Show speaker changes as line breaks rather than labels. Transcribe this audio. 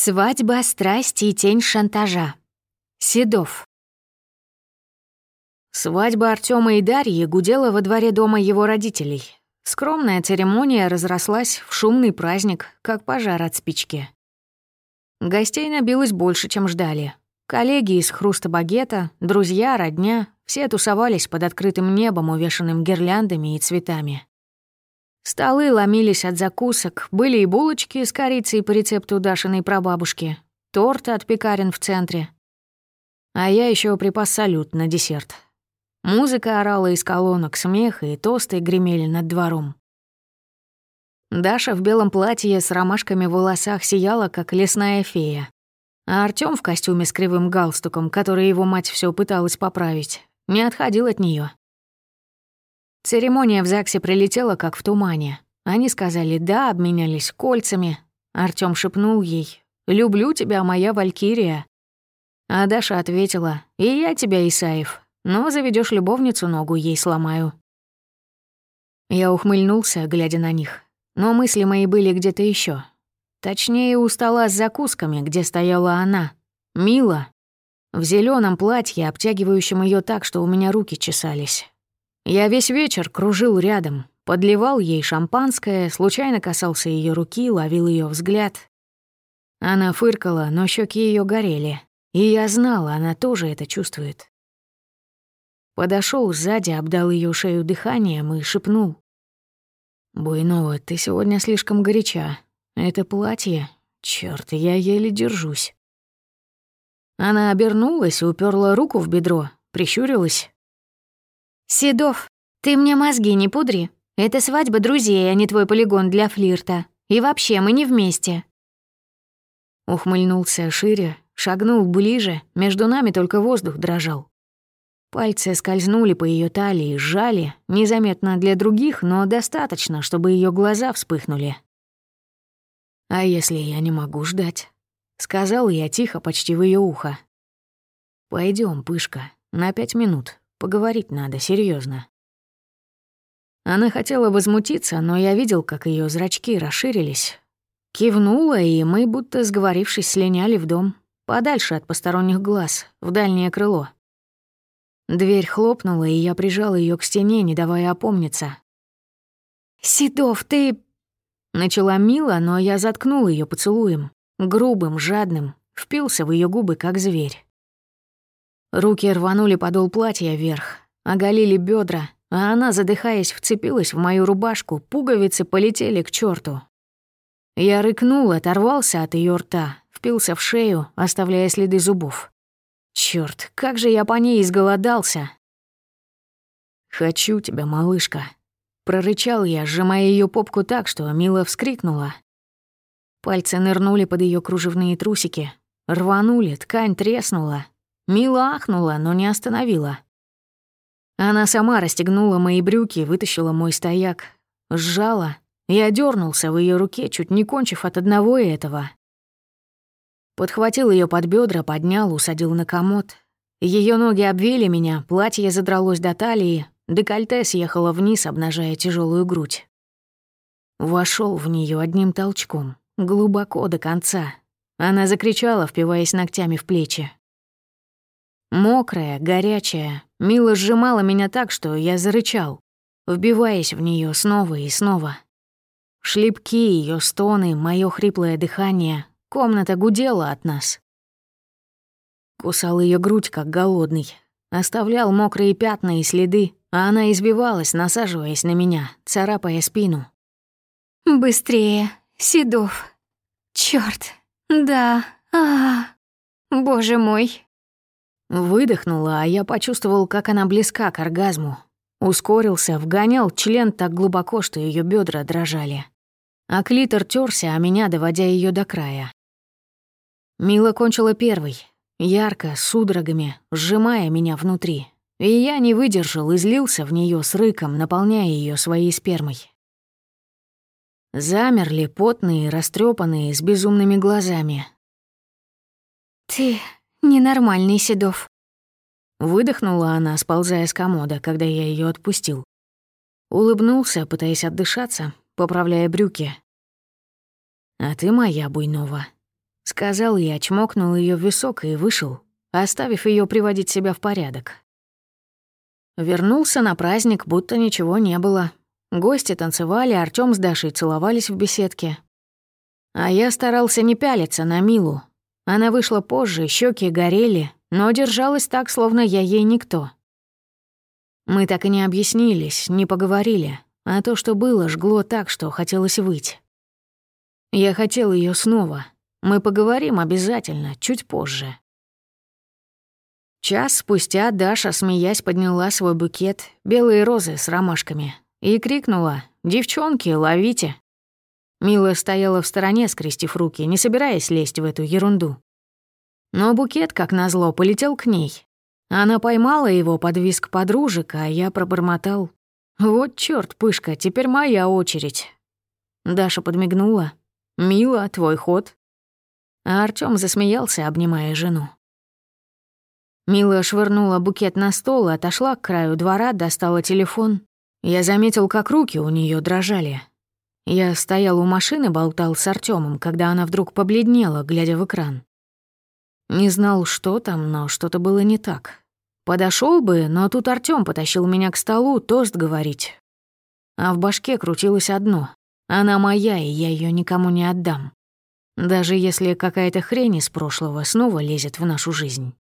Свадьба, страсти и тень шантажа. Седов. Свадьба Артема и Дарьи гудела во дворе дома его родителей. Скромная церемония разрослась в шумный праздник, как пожар от спички. Гостей набилось больше, чем ждали. Коллеги из хруста багета, друзья, родня — все тусовались под открытым небом, увешанным гирляндами и цветами. Столы ломились от закусок, были и булочки с корицей по рецепту Дашиной прабабушки, торт от пекарен в центре. А я еще припас салют на десерт. Музыка орала из колонок, смех и тосты гремели над двором. Даша в белом платье с ромашками в волосах сияла, как лесная фея. А Артём в костюме с кривым галстуком, который его мать все пыталась поправить, не отходил от нее. Церемония в ЗАГСе прилетела как в тумане. Они сказали «да», обменялись кольцами. Артём шепнул ей «люблю тебя, моя Валькирия». А Даша ответила «и я тебя, Исаев, но заведешь любовницу, ногу ей сломаю». Я ухмыльнулся, глядя на них, но мысли мои были где-то еще. Точнее, у стола с закусками, где стояла она, Мила, в зеленом платье, обтягивающем ее так, что у меня руки чесались. Я весь вечер кружил рядом, подливал ей шампанское, случайно касался ее руки, ловил ее взгляд. Она фыркала, но щеки ее горели, и я знала, она тоже это чувствует. Подошел сзади, обдал ее шею дыханием и шепнул. «Буйнова, ты сегодня слишком горяча. Это платье... Чёрт, я еле держусь». Она обернулась, уперла руку в бедро, прищурилась.
«Седов, ты мне мозги не пудри. Это свадьба друзей, а не твой полигон для флирта. И вообще, мы не вместе».
Ухмыльнулся шире, шагнул ближе, между нами только воздух дрожал. Пальцы скользнули по ее талии, сжали, незаметно для других, но достаточно, чтобы ее глаза вспыхнули. «А если я не могу ждать?» Сказал я тихо, почти в ее ухо. Пойдем, пышка, на пять минут. Поговорить надо, серьезно. Она хотела возмутиться, но я видел, как ее зрачки расширились. Кивнула, и мы, будто сговорившись, слиняли в дом, подальше от посторонних глаз, в дальнее крыло. Дверь хлопнула, и я прижал ее к стене, не давая опомниться.
«Седов, ты...»
Начала Мила, но я заткнул ее поцелуем грубым, жадным, впился в ее губы, как зверь. Руки рванули подол платья вверх, оголили бедра, а она, задыхаясь, вцепилась в мою рубашку, пуговицы полетели к черту. Я рыкнул, оторвался от ее рта, впился в шею, оставляя следы зубов. Черт, как же я по ней изголодался! «Хочу тебя, малышка», — прорычал я, сжимая ее попку так, что Мила вскрикнула, Пальцы нырнули под ее кружевные трусики, рванули, ткань треснула. Мила ахнула, но не остановила. Она сама расстегнула мои брюки, вытащила мой стояк, сжала. Я дернулся в ее руке, чуть не кончив от одного этого. Подхватил ее под бедра, поднял, усадил на комод. Ее ноги обвили меня, платье задралось до талии, декольте съехало вниз, обнажая тяжелую грудь. Вошел в нее одним толчком. Глубоко до конца. Она закричала, впиваясь ногтями в плечи. Мокрая, горячая, Мила сжимала меня так, что я зарычал, вбиваясь в нее снова и снова. Шлепки, ее стоны, мое хриплое дыхание. Комната гудела от нас. Кусал ее грудь, как голодный. Оставлял мокрые пятна и следы, а она избивалась, насаживаясь на меня, царапая спину.
«Быстрее, Седов. Чёрт. Да. А. Боже мой.
Выдохнула, а я почувствовал, как она близка к оргазму. Ускорился, вгонял член так глубоко, что ее бедра дрожали. А клитор терся, а меня доводя ее до края. Мила кончила первой, ярко, судорогами, сжимая меня внутри. И я не выдержал и злился в нее с рыком, наполняя ее своей спермой. Замерли, потные, растрепанные, с безумными глазами.
«Ты ненормальный, Седов», —
выдохнула она, сползая с комода, когда я ее отпустил. Улыбнулся, пытаясь отдышаться, поправляя брюки. «А ты моя, Буйнова», — Сказал я, чмокнул ее в висок и вышел, оставив ее приводить себя в порядок. Вернулся на праздник, будто ничего не было. Гости танцевали, Артём с Дашей целовались в беседке. А я старался не пялиться на Милу. Она вышла позже, щеки горели, но держалась так, словно я ей никто. Мы так и не объяснились, не поговорили, а то, что было, жгло так, что хотелось выйти. Я хотел ее снова. Мы поговорим обязательно, чуть позже. Час спустя Даша, смеясь, подняла свой букет, белые розы с ромашками, и крикнула «Девчонки, ловите!». Мила стояла в стороне, скрестив руки, не собираясь лезть в эту ерунду. Но букет, как назло, полетел к ней. Она поймала его под виск подружек, а я пробормотал. «Вот чёрт, пышка, теперь моя очередь». Даша подмигнула. «Мила, твой ход». А Артём засмеялся, обнимая жену. Мила швырнула букет на стол, отошла к краю двора, достала телефон. Я заметил, как руки у нее дрожали. Я стоял у машины, болтал с Артемом, когда она вдруг побледнела, глядя в экран. Не знал, что там, но что-то было не так. Подошел бы, но тут Артём потащил меня к столу тост говорить. А в башке крутилось одно. Она моя, и я ее никому не отдам. Даже если какая-то хрень из прошлого снова лезет в нашу жизнь.